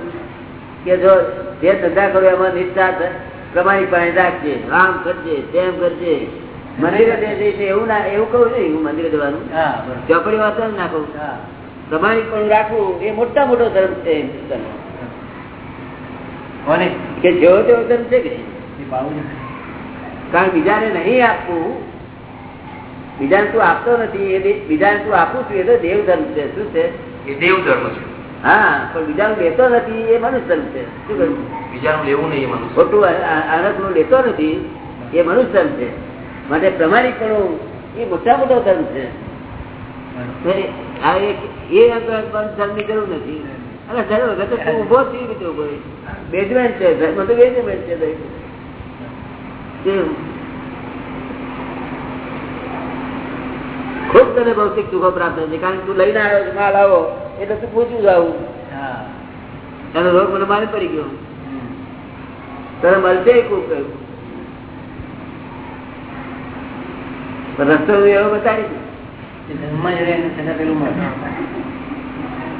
કે જો જે ધંધા કરો એમાં નિષ્ઠા પ્રમાણિક પ્રમાણિકપણે રાખજે આમ કરજે તેમ કરજે. મંદિરે એવું ના એવું કહું નહીં હું મંદિરે જવાનું. ચોપડી વાંચવા ના કહું. પ્રમાણિકપણું રાખવું એ મોટા મોટો ધર્મ છે. કે જેવો તેવો ધર્મ છે કે કારણ બીજાને નહીં આપવું બીજાને તું આપતો નથી એ બીજાને તું આપું છું એ તો દેવ ધર્મ છે. શું છે? એ દેવ ધર્મ છે. હા પણ બીજાનું લેતો નથી એ મનુષ્ય ધર્મ છે. શું કહ્યું? બીજાનું લેવું નહીં મનુષ્ય. ખોટું આનંદનું લેતો નથી એ મનુષ્ય ધર્મ છે. માટે પ્રમાણિકપણું એ મોટા મોટો ધર્મ છે. એ- આ એક- એ ધર્મની જરૂર નથી. ઊભો કેવી રીતે ઊભો બેઝમેન્ટ છે ધર્મ તો બેઝમેન્ટ છે દરેક. તને ભૌતિક સુખો પ્રાપ્ત છે. કારણ કે તું લઈને આવ્યો છે માલ આવો એટલે તું પૂછું જાવું એનો રોગ મને મારે પડી ગયો. તને મળશે ખૂબ કહ્યું રસ્તો એવો બતાવી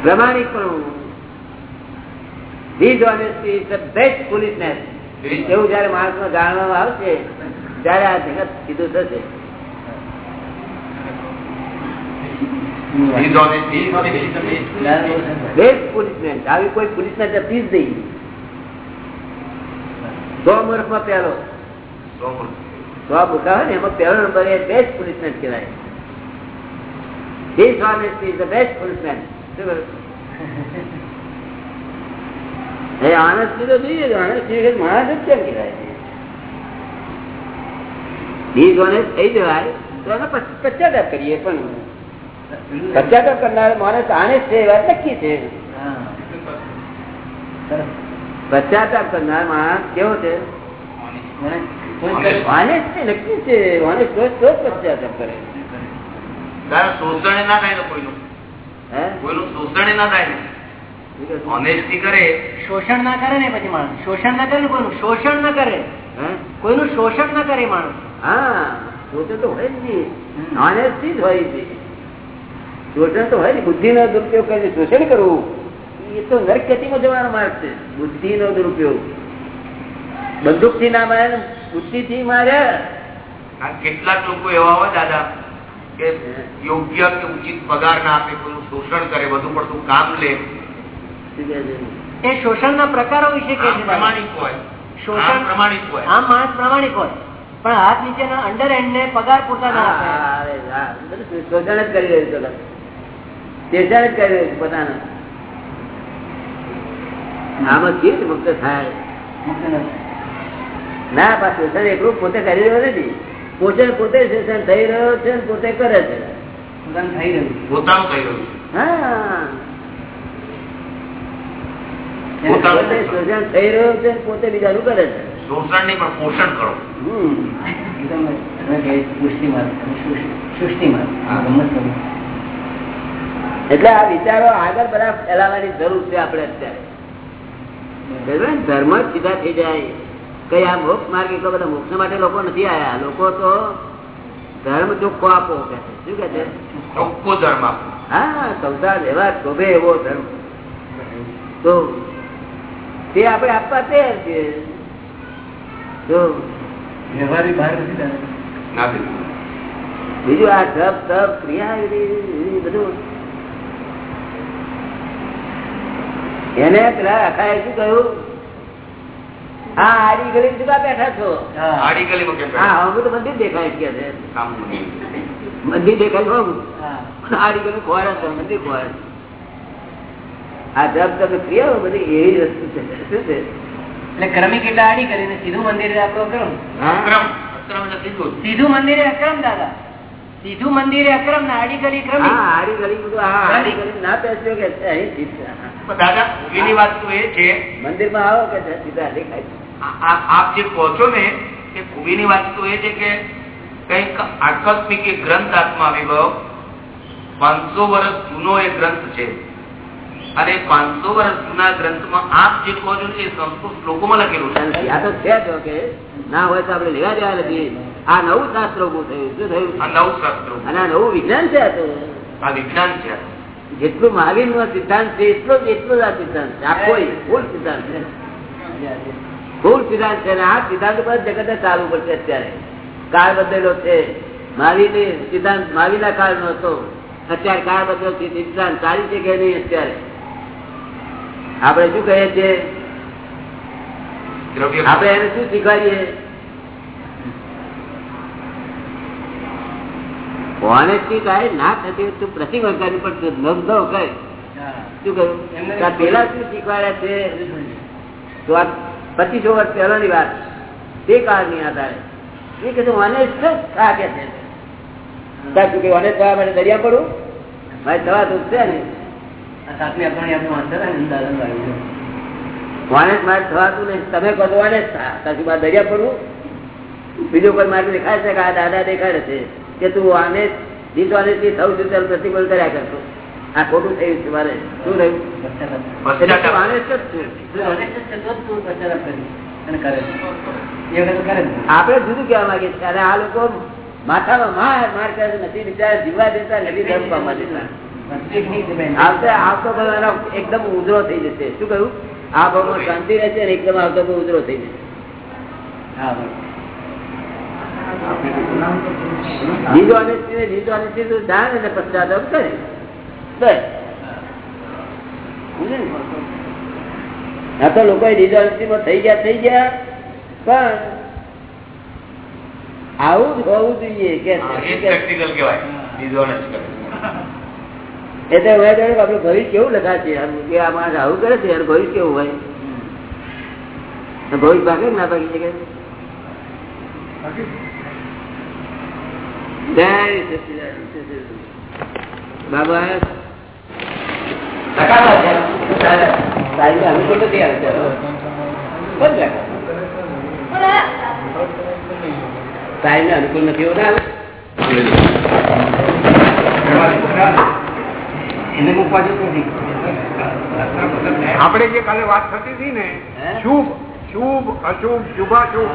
પ્રમાણિક પણ This honesty is the best foolishness. એવું જયારે માણસમાં જાણવામાં આવશે ત્યારે આ જગત સીધું થશે. આવી કોઈ ફૂલિશનેસ હતી જ નહીં. સો પહેલો. સો બુકા હોય ને એમાં પહેલો નંબર એ બેસ્ટ ફૂલિશનેસ કહેવાય. This honesty the best foolishness. શું? એ honesty તો જોઈએ જ. માણસ જ કેમ કહેવાય? Dishonest થઈ જવાય તો એનો પશ્ચાતાપ કરીએ પણ. પશ્ચાતાપ કરનાર માણસ આને છે એ વાત નક્કી છે. પશ્ચાતાપ કરનાર માણસ કેવો છે? નક્કી છે. honest તો પશ્ચાતાપ કરે. શોષણ ના થાય કોઈનું. હે? કોઈનું શોષણ ના થાય ઓનેસ્ટી કરે. શોષણ ના કરે ને પછી માણસ. શોષણ ના કરે ને કોઈનું? શોષણ ના કરે. કોઈનું શોષણ ના કરે માણસ. હા. શોષણ તો હોય જ નહીં. ઓનેસ્ટી જ હોય છે. શોષણ તો હોય ને બુદ્ધિ નો દુરુપયોગ કરીને શોષણ કરવું. એ તો નરક જવાનો માર્ગ છે. બુદ્ધિ નો દુરુપયોગ. બંદૂકથી ના મારે બુદ્ધિ થી મારે. આ કેટલાક લોકો એવા હોય દાદા કે યોગ્ય કે ઉચિત પગાર ના આપે કોઈનું શોષણ કરે વધુ પડતું કામ લે? એ શોષણ ના પ્રકારો વિશે કે આમ પ્રમાણિક હોય. શોષણ- પ્રમાણિક હોય. આમ માણસ પ્રામાણિક હોય. પણ હાથ નીચેના અંડર હેન્ડ ને પગાર પૂરતા ના શોષણ જ કરી રહ્યું શોષણ જ કરી રહ્યું પોતાના. આમાં કેવી રીતે મુક્ત થાય? ના પાછું શોષણ એકલું પોતે કરી રહ્યો નથી. પોતે પોતે શોષણ થઈ રહ્યો છે ને પોતે કરે છે. પોતાનું થઈ રહ્યું હા. શોષણ થઈ રહ્યો છે પોતે બીજાનું કરે છે. શોષણ નહીં પણ પોષણ કરો. એટલે આ વિચારો આગળ બધા ફેલાવવાની જરૂર છે આપણે અત્યારે. ધર્મ જ સીધા થઈ જાય. કઈ આ મોક્ષ માર્ગ એટલો બધા મોક્ષ માટે લોકો નથી આયા. લોકો તો ધર્મ ચોખ્ખો આપો કે શું કે છે? ચોખ્ખો ધર્મ આપો હા સંસાર એવા શોભે એવો ધર્મ. તો તે આપણે આપવા તૈયાર છીએ. બીજું આ જપ તપ ક્રિયા એ બધું. એને અખાએ શું કહ્યું? હા આડી ગલી જુદા બેઠા છો. આડી ગલી હા હું તો મંદિર દેખાય કે છે. મંદિર દેખાય આડી ગલી છે મંદિર છે. આ જપ તપ ક્રિયાઓ બધી એવી વસ્તુ છે. શું છે? એટલે ક્રમિક એટલે આડી કરીને સીધું મંદિરે આપણો અક્રમ. સીધું મંદિરે અક્રમ દાદા. સીધું મંદિરે અક્રમ ના આડી ગલી ક્રમિક. આડી ગલી બધું આડી ગલી ના બેસ્યો કે દાદા એની વાત તો એ છે. મંદિરમાં આવો કે સીધા દેખાય આપ જે કહો છો ને એ ખૂબીની વાત તો એ છે કે કંઈક આકસ્મિક ગ્રંથ આત્મા આવી પાંચસો વર્ષ જૂનો એ ગ્રંથ છે. અને પાંચસો વર્ષ જૂના ગ્રંથમાં આપ જે કહો છો એ શ્લોકોમાં લખેલું છે. આ તો છે જો કે ના હોય તો આપણે લેવા દેવા નથી. આ નવું શાસ્ત્ર ઉભું થયું. શું થયું? આ નવ શાસ્ત્રો અને આ નવું વિજ્ઞાન છે આ વિજ્ઞાન છે. જેટલું મહાવીર નો સિદ્ધાંત છે એટલો જ એટલો જ આ સિદ્ધાંત છે. આ કોઈ ફૂલ સિદ્ધાંત છે ફૂલ સિદ્ધાંત છે આ સિદ્ધાંત પર જગત ચાલુ પડશે અત્યારે. કાળ બદલેલો છે. મહાવીર સિદ્ધાંત મહાવીરના કાળ નો હતો. અત્યારે કાળ બદલો સિદ્ધાંત ચાલી છે કે નહીં અત્યારે? આપણે શું કહીએ છીએ? આપણે એને શું શીખવાડીએ? હોનેસ્ટી થાય ના થતી તો પ્રતિબંધ કરવી પડશે. લગ્ન કરે શું કહ્યું? આ પેલા શું શીખવાડ્યા છે? તો આ પચીસો વર્ષ પહેલાની વાત. તે કાળની આધારે. એ કીધું હોનેસ્ટ જ થા કે છે. થવા માટે દરિયા પડું? મારે થવા તો છે ને હોનેસ્ટ મારે થવાતું નહીં તમે કહો તો હોનેસ્ટ થા. તાર શું મારે દરિયા પડવું? બીજો કોઈ માર્ગ દેખાય છે કે આ દાદા દેખાડે છે? કે તું આને ડિસઓનેસ્ટી થવું છું ત્યારે પ્રતિબંધ કર્યા કરતો આ ખોટું થયું છે મારે. શું થયું? એટલે તું પશ્ચાતાપ. honest જ જુદું કેવા માંગીએ છીએ અને આ લોકો માથામાં માર માર કરે નથી બિચારા જીવવા દેતા નથી ધર્મ પામવા દેતા. આવતે આવતો ભાવ એકદમ ઉધરો થઈ જશે. શું કહ્યું? આ ભાવમાં શાંતિ રહેશે અને એકદમ આવતો ઉધરો થઈ જશે. બીજો અનિશ્ચિત બીજો અનિશ્ચિત જાણે ને પશ્ચાતાપ કરે. બસ. તો લોકો અનિશ્ચિતમાં થઈ ગયા થઈ ગયા. પણ આવું જ હોવું જોઈએ કે. એટલે જાણે કે ભવિષ્ય કેવું લખાશે? આમ કે આ માણસ આવું કરે છે ભવિષ્ય કેવું હોય? તો ભવિષ્ય ભાગે ના ભાગી શકે. બાબા સાહેબ અનુકૂળ નથી એવું ના રાખો પણ મૂકવા જતું નથી. આપણે જે કાલે વાત થતી હતી ને શુભ શુભ અશુભ શુભાશુભ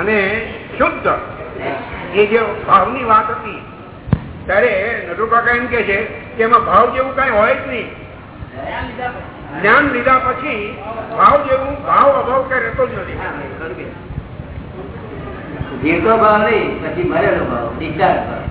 અને શુદ્ધ એ જે ભાવની વાત હતી ત્યારે નટુકાકા એમ કે છે કે એમાં ભાવ જેવું કઈ હોય જ નહીં. જ્ઞાન લીધા પછી ભાવ જેવું ભાવ અભાવ કઈ રહેતો જ નથી. જીવતો ભાવ નહીં પછી મરેલો ભાવ discharge ભાવ.